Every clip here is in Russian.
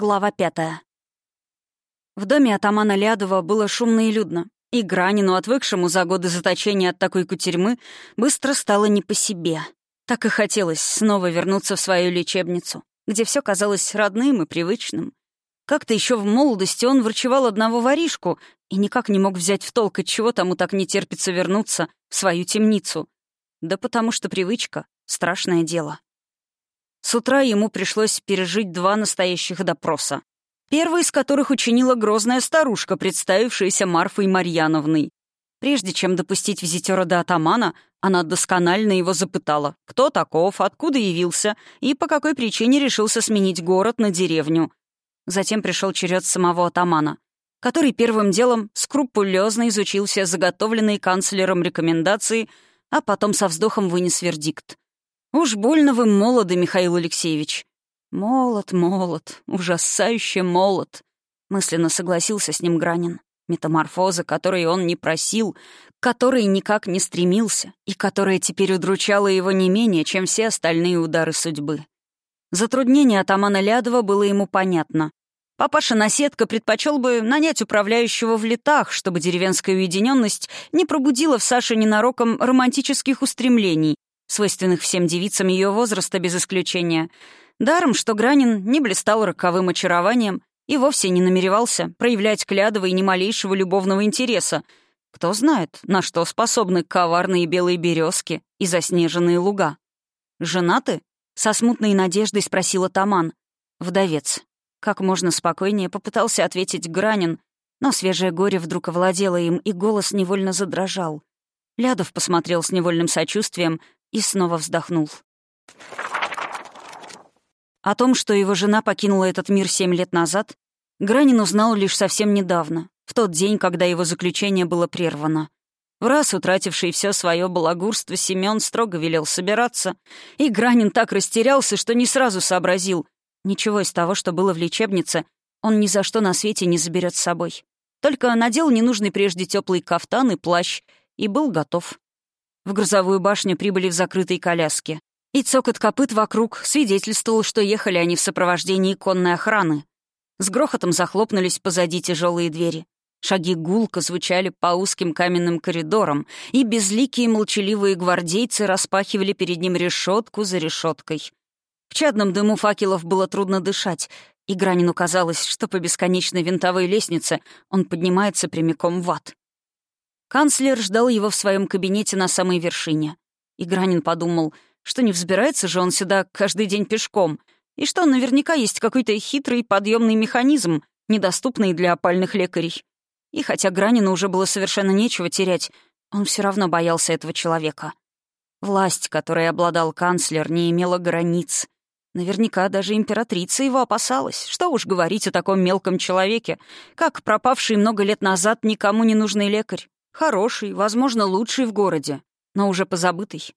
Глава пятая. В доме атамана Лядова было шумно и людно, и Гранину, отвыкшему за годы заточения от такой кутерьмы, быстро стало не по себе. Так и хотелось снова вернуться в свою лечебницу, где все казалось родным и привычным. Как-то еще в молодости он врачевал одного воришку и никак не мог взять в толк, чего тому так не терпится вернуться в свою темницу. Да потому что привычка — страшное дело. С утра ему пришлось пережить два настоящих допроса. Первый из которых учинила грозная старушка, представившаяся Марфой Марьяновной. Прежде чем допустить визитера до атамана, она досконально его запытала, кто таков, откуда явился и по какой причине решился сменить город на деревню. Затем пришел черед самого атамана, который первым делом скрупулезно изучил все заготовленные канцлером рекомендации, а потом со вздохом вынес вердикт. Уж больно вы молоды, Михаил Алексеевич. Молод, молод, ужасающе молод. Мысленно согласился с ним Гранин. Метаморфоза, которой он не просил, которой никак не стремился, и которая теперь удручала его не менее, чем все остальные удары судьбы. Затруднение атамана Лядова было ему понятно. Папаша-наседка предпочел бы нанять управляющего в летах, чтобы деревенская уединенность не пробудила в Саше ненароком романтических устремлений, свойственных всем девицам ее возраста без исключения. Даром, что Гранин не блистал роковым очарованием и вовсе не намеревался проявлять клядовой ни малейшего любовного интереса. Кто знает, на что способны коварные белые березки и заснеженные луга. «Женаты?» — со смутной надеждой спросила Таман. «Вдовец». Как можно спокойнее попытался ответить Гранин, но свежее горе вдруг овладело им, и голос невольно задрожал. Лядов посмотрел с невольным сочувствием и снова вздохнул. О том, что его жена покинула этот мир семь лет назад, Гранин узнал лишь совсем недавно, в тот день, когда его заключение было прервано. В раз утративший все свое балагурство, Семен строго велел собираться, и Гранин так растерялся, что не сразу сообразил. Ничего из того, что было в лечебнице, он ни за что на свете не заберет с собой. Только надел ненужный прежде теплый кафтан и плащ и был готов. В грузовую башню прибыли в закрытой коляске. И цокот копыт вокруг свидетельствовал, что ехали они в сопровождении конной охраны. С грохотом захлопнулись позади тяжелые двери. Шаги гулко звучали по узким каменным коридорам, и безликие молчаливые гвардейцы распахивали перед ним решетку за решеткой. В чадном дыму факелов было трудно дышать, и Гранину казалось, что по бесконечной винтовой лестнице он поднимается прямиком в ад. Канцлер ждал его в своем кабинете на самой вершине. И Гранин подумал, что не взбирается же он сюда каждый день пешком, и что наверняка есть какой-то хитрый подъемный механизм, недоступный для опальных лекарей. И хотя Гранину уже было совершенно нечего терять, он все равно боялся этого человека. Власть, которой обладал канцлер, не имела границ. Наверняка даже императрица его опасалась. Что уж говорить о таком мелком человеке, как пропавший много лет назад никому не нужный лекарь. Хороший, возможно, лучший в городе, но уже позабытый.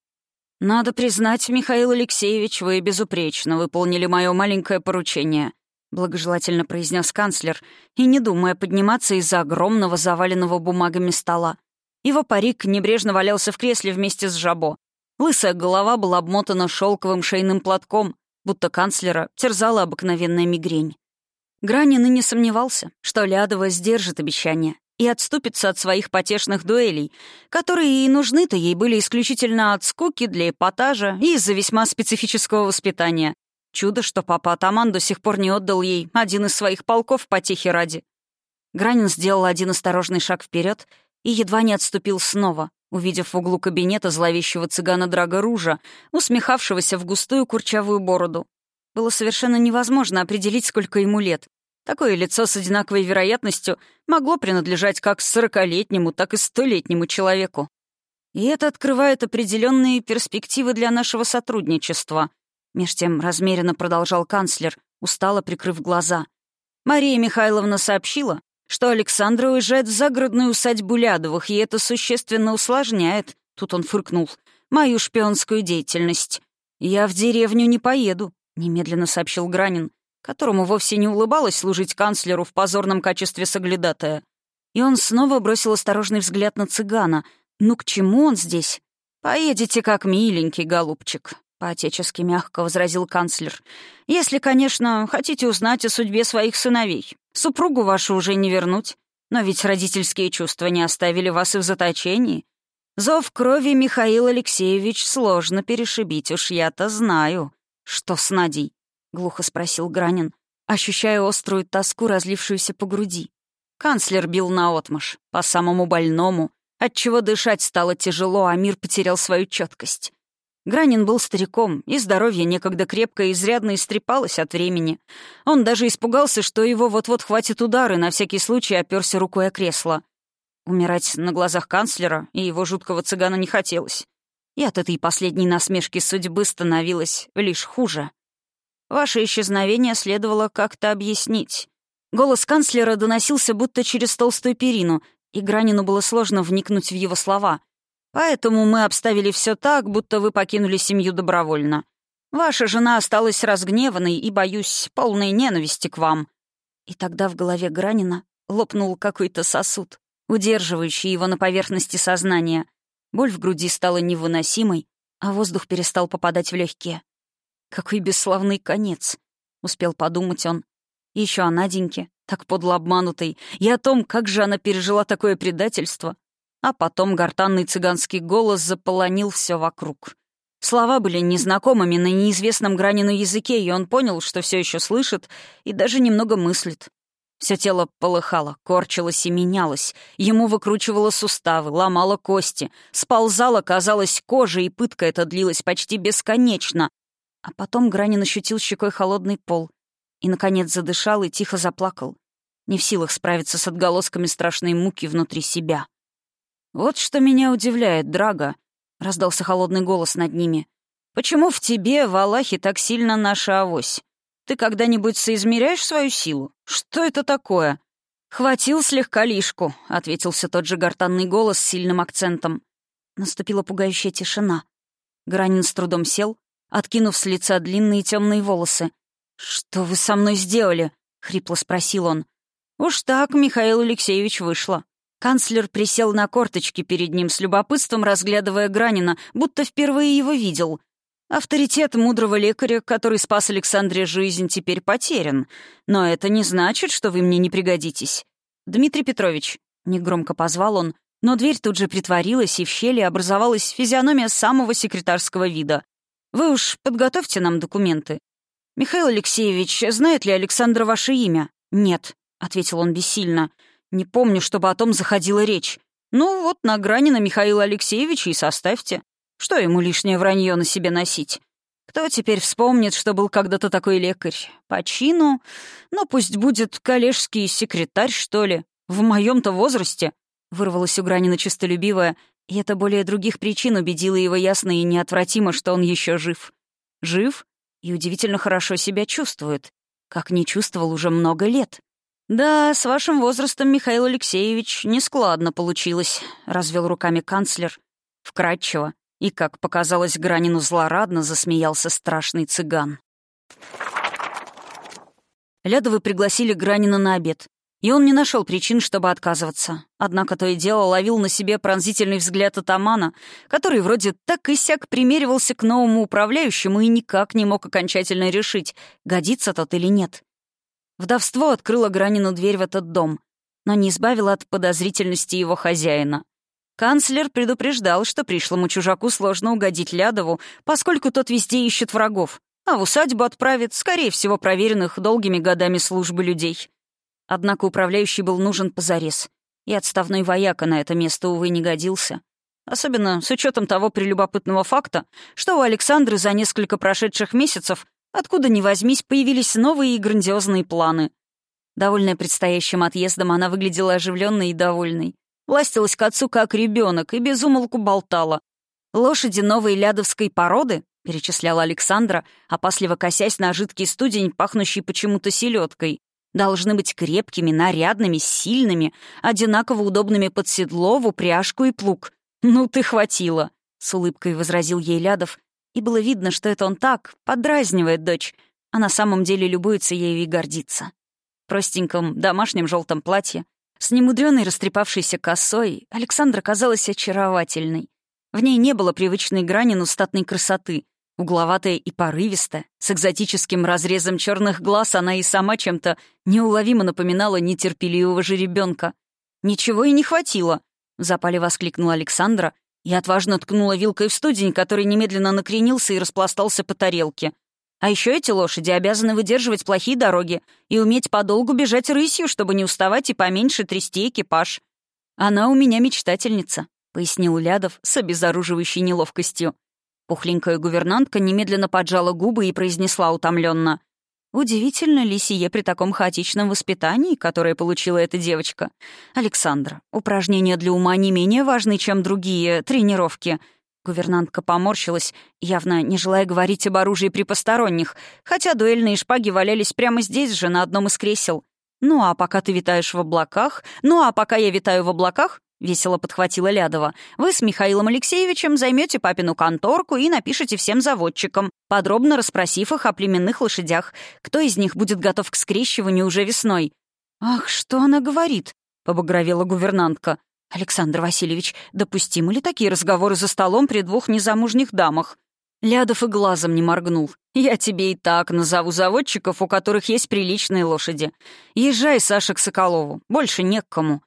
«Надо признать, Михаил Алексеевич, вы безупречно выполнили мое маленькое поручение», — благожелательно произнес канцлер, и не думая подниматься из-за огромного заваленного бумагами стола. Его парик небрежно валялся в кресле вместе с жабо. Лысая голова была обмотана шелковым шейным платком, будто канцлера терзала обыкновенная мигрень. Гранин и не сомневался, что Лядова сдержит обещание и отступится от своих потешных дуэлей, которые и нужны-то ей были исключительно от скуки для эпатажа и из-за весьма специфического воспитания. Чудо, что папа-атаман до сих пор не отдал ей один из своих полков потехи ради. Гранин сделал один осторожный шаг вперед и едва не отступил снова, увидев в углу кабинета зловещего цыгана Драга Ружа, усмехавшегося в густую курчавую бороду. Было совершенно невозможно определить, сколько ему лет. Такое лицо с одинаковой вероятностью могло принадлежать как сорокалетнему, так и столетнему человеку. И это открывает определенные перспективы для нашего сотрудничества. Меж тем размеренно продолжал канцлер, устало прикрыв глаза. Мария Михайловна сообщила, что Александра уезжает в загородную усадьбу Лядовых, и это существенно усложняет, тут он фыркнул, мою шпионскую деятельность. «Я в деревню не поеду», — немедленно сообщил Гранин которому вовсе не улыбалось служить канцлеру в позорном качестве соглядатая. И он снова бросил осторожный взгляд на цыгана. «Ну к чему он здесь?» «Поедете как миленький, голубчик», По-отечески мягко возразил канцлер. «Если, конечно, хотите узнать о судьбе своих сыновей. Супругу вашу уже не вернуть. Но ведь родительские чувства не оставили вас и в заточении. Зов крови Михаил Алексеевич сложно перешибить, уж я-то знаю. Что с Надей?» — глухо спросил Гранин, ощущая острую тоску, разлившуюся по груди. Канцлер бил наотмашь, по самому больному, отчего дышать стало тяжело, а мир потерял свою четкость. Гранин был стариком, и здоровье некогда крепко изрядно истрепалось от времени. Он даже испугался, что его вот-вот хватит удары, на всякий случай оперся рукой о кресло. Умирать на глазах канцлера и его жуткого цыгана не хотелось. И от этой последней насмешки судьбы становилось лишь хуже. Ваше исчезновение следовало как-то объяснить. Голос канцлера доносился будто через толстую перину, и Гранину было сложно вникнуть в его слова — Поэтому мы обставили все так, будто вы покинули семью добровольно. Ваша жена осталась разгневанной и, боюсь, полной ненависти к вам». И тогда в голове Гранина лопнул какой-то сосуд, удерживающий его на поверхности сознания. Боль в груди стала невыносимой, а воздух перестал попадать в легкие. «Какой бесславный конец!» — успел подумать он. И еще о Наденьке, так подло обманутой, и о том, как же она пережила такое предательство, а потом гортанный цыганский голос заполонил все вокруг. Слова были незнакомыми на неизвестном гранину языке, и он понял, что все еще слышит и даже немного мыслит. Все тело полыхало, корчилось и менялось. Ему выкручивало суставы, ломало кости, сползала, казалось, кожа, и пытка эта длилась почти бесконечно. А потом Гранин ощутил щекой холодный пол и, наконец, задышал и тихо заплакал, не в силах справиться с отголосками страшной муки внутри себя. «Вот что меня удивляет, Драга», — раздался холодный голос над ними. «Почему в тебе, в Аллахе, так сильно наша авось? Ты когда-нибудь соизмеряешь свою силу? Что это такое?» «Хватил слегка лишку», — ответился тот же гортанный голос с сильным акцентом. Наступила пугающая тишина. Гранин с трудом сел, откинув с лица длинные темные волосы. «Что вы со мной сделали?» — хрипло спросил он. «Уж так, Михаил Алексеевич, вышло. Канцлер присел на корточки перед ним с любопытством, разглядывая Гранина, будто впервые его видел. Авторитет мудрого лекаря, который спас Александре жизнь, теперь потерян. Но это не значит, что вы мне не пригодитесь. «Дмитрий Петрович», — негромко позвал он, но дверь тут же притворилась, и в щели образовалась физиономия самого секретарского вида. «Вы уж подготовьте нам документы». «Михаил Алексеевич, знает ли Александра ваше имя?» «Нет», — ответил он бессильно. Не помню, чтобы о том заходила речь. Ну вот на грани на Михаила Алексеевича и составьте. Что ему лишнее вранье на себе носить? Кто теперь вспомнит, что был когда-то такой лекарь? По чину? Ну, пусть будет коллежский секретарь, что ли. В моем-то возрасте. Вырвалась у Гранина честолюбивая, и это более других причин убедило его ясно и неотвратимо, что он еще жив. Жив и удивительно хорошо себя чувствует, как не чувствовал уже много лет. «Да, с вашим возрастом, Михаил Алексеевич, нескладно получилось», — развел руками канцлер. Вкратчиво и, как показалось Гранину злорадно, засмеялся страшный цыган. Лядовы пригласили Гранина на обед, и он не нашел причин, чтобы отказываться. Однако то и дело ловил на себе пронзительный взгляд атамана, который вроде так и сяк примеривался к новому управляющему и никак не мог окончательно решить, годится тот или нет. Вдовство открыло Гранину дверь в этот дом, но не избавило от подозрительности его хозяина. Канцлер предупреждал, что пришлому чужаку сложно угодить Лядову, поскольку тот везде ищет врагов, а в усадьбу отправит, скорее всего, проверенных долгими годами службы людей. Однако управляющий был нужен позарез, и отставной вояка на это место, увы, не годился. Особенно с учетом того прелюбопытного факта, что у Александры за несколько прошедших месяцев Откуда ни возьмись, появились новые и грандиозные планы. Довольная предстоящим отъездом, она выглядела оживленной и довольной. Ластилась к отцу как ребенок и безумолку болтала. «Лошади новой лядовской породы?» — перечисляла Александра, опасливо косясь на жидкий студень, пахнущий почему-то селедкой. «Должны быть крепкими, нарядными, сильными, одинаково удобными под седло, в упряжку и плуг. Ну ты хватило!» — с улыбкой возразил ей Лядов, и было видно, что это он так, подразнивает дочь, а на самом деле любуется ею и гордится. В простеньком домашнем желтом платье, с немудрённой растрепавшейся косой, Александра казалась очаровательной. В ней не было привычной грани, но статной красоты, Угловатая и порывистая, с экзотическим разрезом черных глаз, она и сама чем-то неуловимо напоминала нетерпеливого жеребенка. «Ничего и не хватило!» — в запале воскликнула Александра и отважно ткнула вилкой в студень, который немедленно накренился и распластался по тарелке. А еще эти лошади обязаны выдерживать плохие дороги и уметь подолгу бежать рысью, чтобы не уставать и поменьше трясти экипаж. Она у меня мечтательница, — пояснил Лядов с обезоруживающей неловкостью. Пухленькая гувернантка немедленно поджала губы и произнесла утомленно: «Удивительно ли сие при таком хаотичном воспитании, которое получила эта девочка? Александра, упражнения для ума не менее важны, чем другие тренировки. Гувернантка поморщилась, явно не желая говорить об оружии при посторонних, хотя дуэльные шпаги валялись прямо здесь же, на одном из кресел. «Ну а пока ты витаешь в облаках, ну а пока я витаю в облаках», — весело подхватила Лядова, «вы с Михаилом Алексеевичем займете папину конторку и напишите всем заводчикам, подробно расспросив их о племенных лошадях, кто из них будет готов к скрещиванию уже весной». «Ах, что она говорит?» — побагровела гувернантка. «Александр Васильевич, допустимы ли такие разговоры за столом при двух незамужних дамах?» Лядов и глазом не моргнул. «Я тебе и так назову заводчиков, у которых есть приличные лошади. Езжай, Саша, к Соколову. Больше не к кому.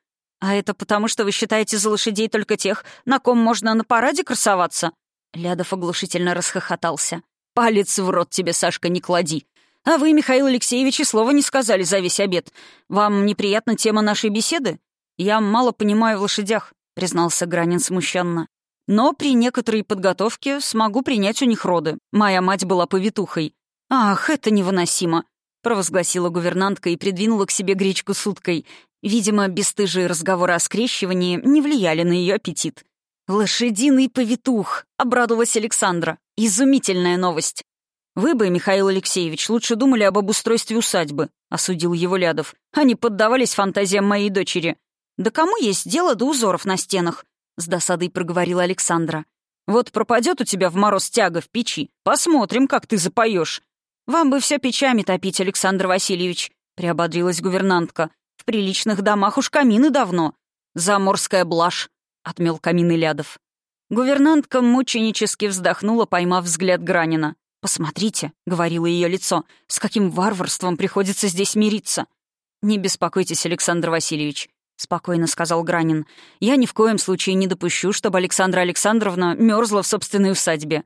А это потому, что вы считаете за лошадей только тех, на ком можно на параде красоваться?» Лядов оглушительно расхохотался. «Палец в рот тебе, Сашка, не клади. А вы, Михаил Алексеевич, и слова не сказали за весь обед. Вам неприятна тема нашей беседы? «Я мало понимаю в лошадях», — признался Гранин смущенно. «Но при некоторой подготовке смогу принять у них роды. Моя мать была повитухой». «Ах, это невыносимо», — провозгласила гувернантка и придвинула к себе гречку с уткой. Видимо, бесстыжие разговоры о скрещивании не влияли на ее аппетит. «Лошадиный повитух», — обрадовалась Александра. «Изумительная новость». «Вы бы, Михаил Алексеевич, лучше думали об обустройстве усадьбы», — осудил его Лядов. «Они поддавались фантазиям моей дочери. «Да кому есть дело до узоров на стенах?» — с досадой проговорила Александра. «Вот пропадет у тебя в мороз тяга в печи. Посмотрим, как ты запоешь. «Вам бы все печами топить, Александр Васильевич», — приободрилась гувернантка. «В приличных домах уж камины давно. Заморская блажь», — отмел камин Илядов. Гувернантка мученически вздохнула, поймав взгляд Гранина. «Посмотрите», — говорило ее лицо, — «с каким варварством приходится здесь мириться». «Не беспокойтесь, Александр Васильевич. — спокойно сказал Гранин. «Я ни в коем случае не допущу, чтобы Александра Александровна мерзла в собственной усадьбе.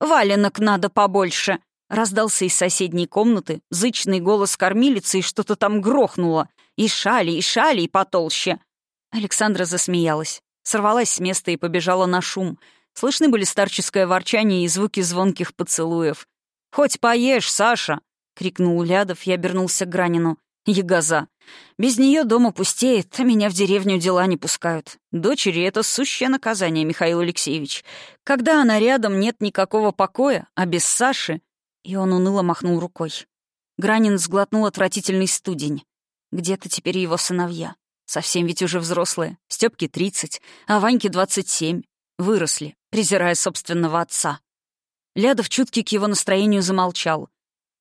Валенок надо побольше!» Раздался из соседней комнаты зычный голос кормилицы, и что-то там грохнуло. И шали, и шали, и потолще. Александра засмеялась, сорвалась с места и побежала на шум. Слышны были старческое ворчание и звуки звонких поцелуев. «Хоть поешь, Саша!» — крикнул Лядов и обернулся к Гранину. Ягоза. Без нее дома пустеет, а меня в деревню дела не пускают. Дочери — это сущее наказание, Михаил Алексеевич. Когда она рядом, нет никакого покоя, а без Саши... И он уныло махнул рукой. Гранин сглотнул отвратительный студень. Где-то теперь его сыновья. Совсем ведь уже взрослые. Стёпке 30, а Ваньке 27. Выросли, презирая собственного отца. Лядов, чуткий к его настроению, замолчал.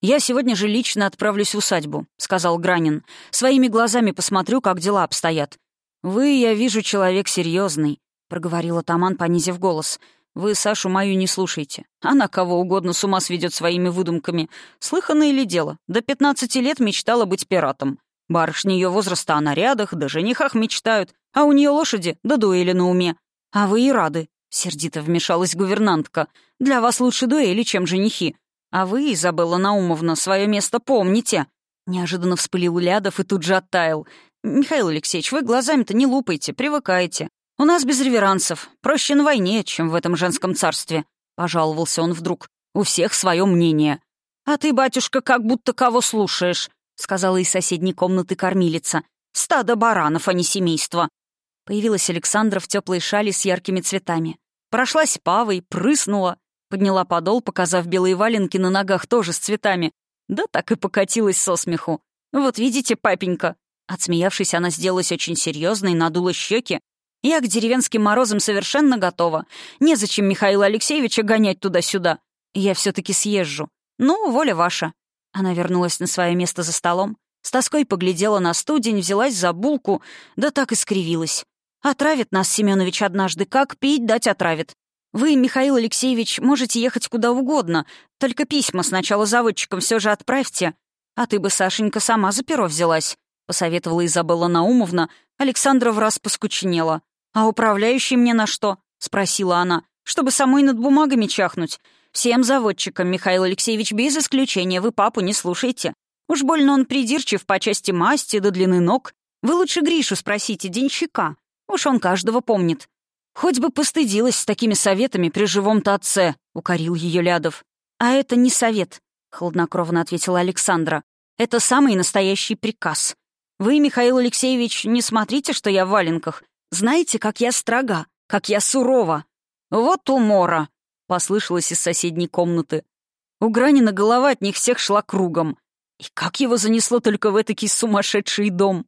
«Я сегодня же лично отправлюсь в усадьбу», — сказал Гранин. «Своими глазами посмотрю, как дела обстоят». «Вы, я вижу, человек серьезный, проговорил атаман, понизив голос. «Вы Сашу мою не слушайте. Она кого угодно с ума сведет своими выдумками. Слыханное ли дело? До пятнадцати лет мечтала быть пиратом. Барышни ее возраста о нарядах, да женихах мечтают, а у нее лошади да дуэли на уме. А вы и рады», — сердито вмешалась гувернантка. «Для вас лучше дуэли, чем женихи. А вы, Изабелла Наумовна, свое место помните!» Неожиданно вспылил Лядов и тут же оттаял. «Михаил Алексеевич, вы глазами-то не лупайте, привыкайте. У нас без реверансов. Проще на войне, чем в этом женском царстве», — пожаловался он вдруг. «У всех свое мнение». «А ты, батюшка, как будто кого слушаешь», — сказала из соседней комнаты кормилица. «Стадо баранов, а не семейство». Появилась Александра в теплой шали с яркими цветами. Прошлась павой, прыснула. Подняла подол, показав белые валенки на ногах тоже с цветами. Да так и покатилась со смеху. «Вот видите, папенька». Отсмеявшись, она сделалась очень серьезной, надула щеки. «Я к деревенским морозам совершенно готова. Незачем Михаила Алексеевича гонять туда-сюда. Я все таки съезжу. Ну, воля ваша». Она вернулась на свое место за столом, с тоской поглядела на студень, взялась за булку, да так и скривилась. «Отравит нас Семенович однажды, как пить дать отравит. Вы, Михаил Алексеевич, можете ехать куда угодно, только письма сначала заводчикам все же отправьте. А ты бы, Сашенька, сама за перо взялась», — посоветовала Изабелла Наумовна. Александра в раз поскучнела. «А управляющий мне на что?» — спросила она. «Чтобы самой над бумагами чахнуть. Всем заводчикам, Михаил Алексеевич, без исключения, вы папу не слушайте. Уж больно он придирчив по части масти до длины ног. Вы лучше Гришу спросите, денщика. Уж он каждого помнит. Хоть бы постыдилась с такими советами при живом-то отце, — укорил ее Лядов. А это не совет, — хладнокровно ответила Александра. Это самый настоящий приказ. Вы, Михаил Алексеевич, не смотрите, что я в валенках. Знаете, как я строга, как я сурова. Вот умора, — послышалось из соседней комнаты. У Гранина голова от них всех шла кругом. И как его занесло только в этакий сумасшедший дом?